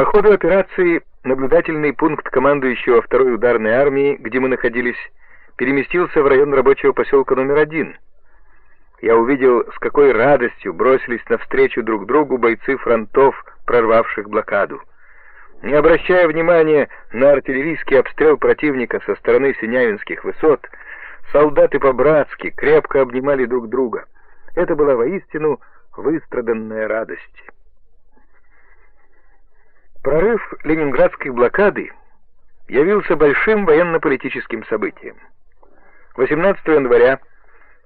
По ходу операции наблюдательный пункт командующего второй ударной армии, где мы находились, переместился в район рабочего поселка номер один. Я увидел, с какой радостью бросились навстречу друг другу бойцы фронтов, прорвавших блокаду. Не обращая внимания на артиллерийский обстрел противника со стороны Синявинских высот, солдаты по-братски крепко обнимали друг друга. Это была воистину выстраданная радость. Прорыв ленинградской блокады явился большим военно-политическим событием. 18 января,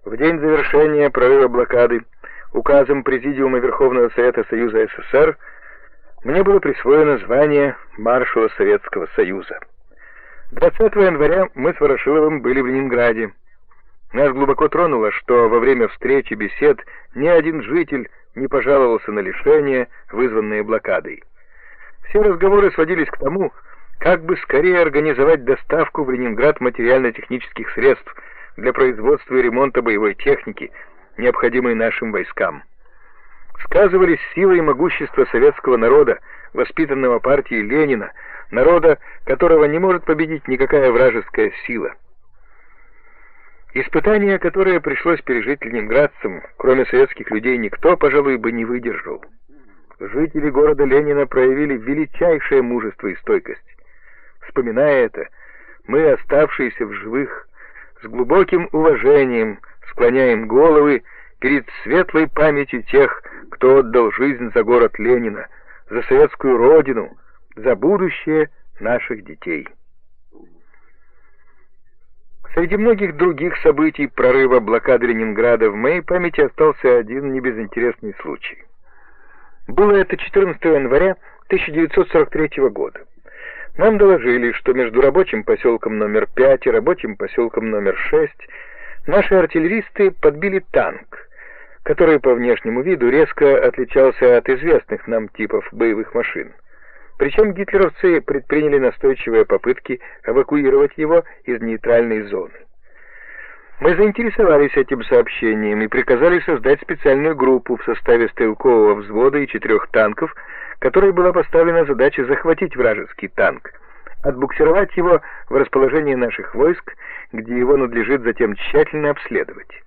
в день завершения прорыва блокады, указом Президиума Верховного Совета Союза СССр мне было присвоено звание маршала Советского Союза. 20 января мы с Ворошиловым были в Ленинграде. Нас глубоко тронуло, что во время встречи бесед ни один житель не пожаловался на лишения, вызванные блокадой. Все разговоры сводились к тому, как бы скорее организовать доставку в Ленинград материально-технических средств для производства и ремонта боевой техники, необходимой нашим войскам сказывались сила и могущество советского народа, воспитанного партией Ленина, народа, которого не может победить никакая вражеская сила. Испытания, которые пришлось пережить ленинградцам, кроме советских людей, никто, пожалуй, бы не выдержал. Жители города Ленина проявили величайшее мужество и стойкость. Вспоминая это, мы, оставшиеся в живых, с глубоким уважением склоняем головы перед светлой памятью тех, кто отдал жизнь за город Ленина, за советскую родину, за будущее наших детей. Среди многих других событий прорыва блокады Ленинграда в моей памяти остался один небезынтересный случай. Было это 14 января 1943 года. Нам доложили, что между рабочим поселком номер 5 и рабочим поселком номер 6 наши артиллеристы подбили танк, который по внешнему виду резко отличался от известных нам типов боевых машин. Причем гитлеровцы предприняли настойчивые попытки эвакуировать его из нейтральной зоны. Мы заинтересовались этим сообщением и приказали создать специальную группу в составе стрелкового взвода и четырех танков, которой была поставлена задача захватить вражеский танк, отбуксировать его в расположение наших войск, где его надлежит затем тщательно обследовать.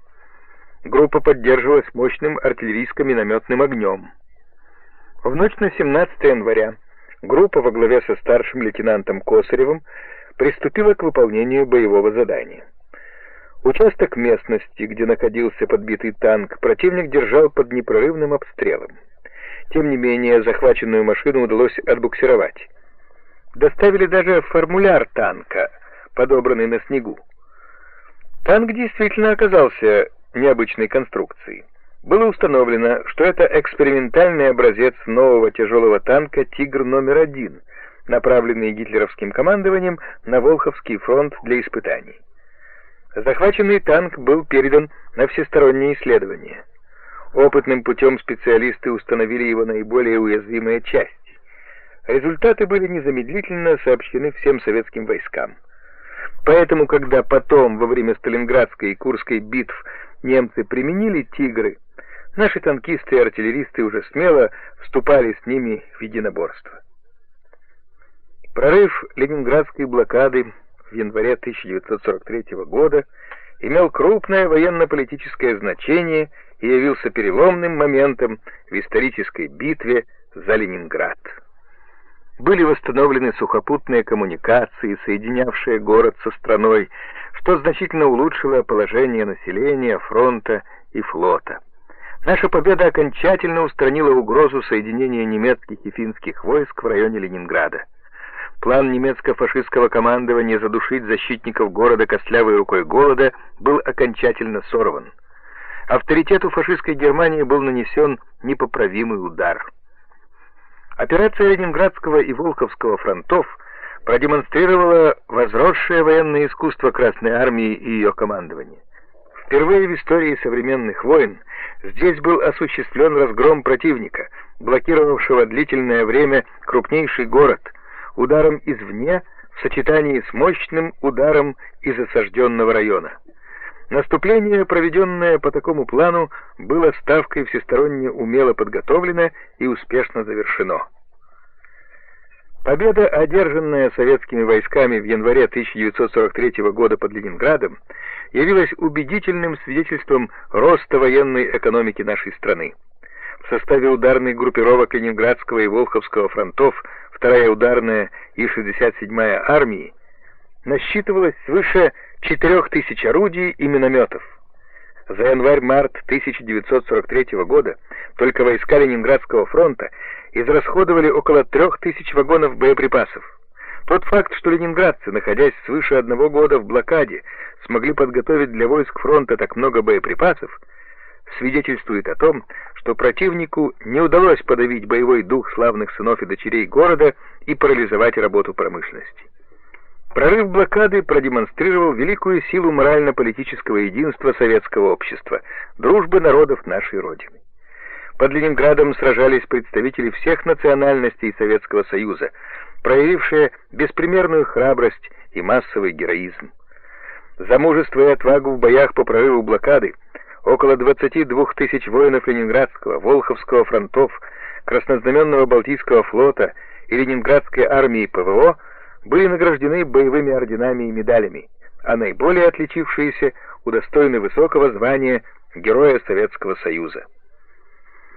Группа поддерживалась мощным артиллерийско-минометным огнем. В ночь на 17 января группа во главе со старшим лейтенантом Косаревым приступила к выполнению боевого задания. Участок местности, где находился подбитый танк, противник держал под непрерывным обстрелом. Тем не менее, захваченную машину удалось отбуксировать. Доставили даже формуляр танка, подобранный на снегу. Танк действительно оказался необычной конструкции. Было установлено, что это экспериментальный образец нового тяжелого танка «Тигр номер один», направленный гитлеровским командованием на Волховский фронт для испытаний. Захваченный танк был передан на всестороннее исследование. Опытным путем специалисты установили его наиболее уязвимые части. Результаты были незамедлительно сообщены всем советским войскам. Поэтому, когда потом, во время Сталинградской и Курской битв, немцы применили «Тигры», наши танкисты и артиллеристы уже смело вступали с ними в единоборство. Прорыв ленинградской блокады в январе 1943 года имел крупное военно-политическое значение и явился переломным моментом в исторической битве за Ленинград. Были восстановлены сухопутные коммуникации, соединявшие город со страной, что значительно улучшило положение населения, фронта и флота. Наша победа окончательно устранила угрозу соединения немецких и финских войск в районе Ленинграда. План немецко-фашистского командования задушить защитников города костлявой рукой голода был окончательно сорван. Авторитету фашистской Германии был нанесен непоправимый удар. Операция Ленинградского и Волховского фронтов продемонстрировала возросшее военное искусство Красной Армии и ее командования. Впервые в истории современных войн здесь был осуществлен разгром противника, блокировавшего длительное время крупнейший город, ударом извне в сочетании с мощным ударом из осажденного района. Наступление, проведенное по такому плану, было ставкой всесторонне умело подготовлено и успешно завершено. Победа, одержанная советскими войсками в январе 1943 года под Ленинградом, явилась убедительным свидетельством роста военной экономики нашей страны. В составе ударных группировок Ленинградского и Волховского фронтов вторая ударная и 67-я армии насчитывалось свыше 4000 орудий и минометов. За январь-март 1943 года только войска Ленинградского фронта израсходовали около 3000 вагонов боеприпасов. Тот факт, что ленинградцы, находясь свыше одного года в блокаде, смогли подготовить для войск фронта так много боеприпасов, свидетельствует о том, что противнику не удалось подавить боевой дух славных сынов и дочерей города и парализовать работу промышленности. Прорыв блокады продемонстрировал великую силу морально-политического единства советского общества, дружбы народов нашей Родины. Под Ленинградом сражались представители всех национальностей Советского Союза, проявившие беспримерную храбрость и массовый героизм. За мужество и отвагу в боях по прорыву блокады около 22 тысяч воинов Ленинградского, Волховского фронтов, Краснознаменного Балтийского флота и Ленинградской армии ПВО были награждены боевыми орденами и медалями, а наиболее отличившиеся удостоены высокого звания Героя Советского Союза.